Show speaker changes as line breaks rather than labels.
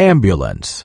ambulance.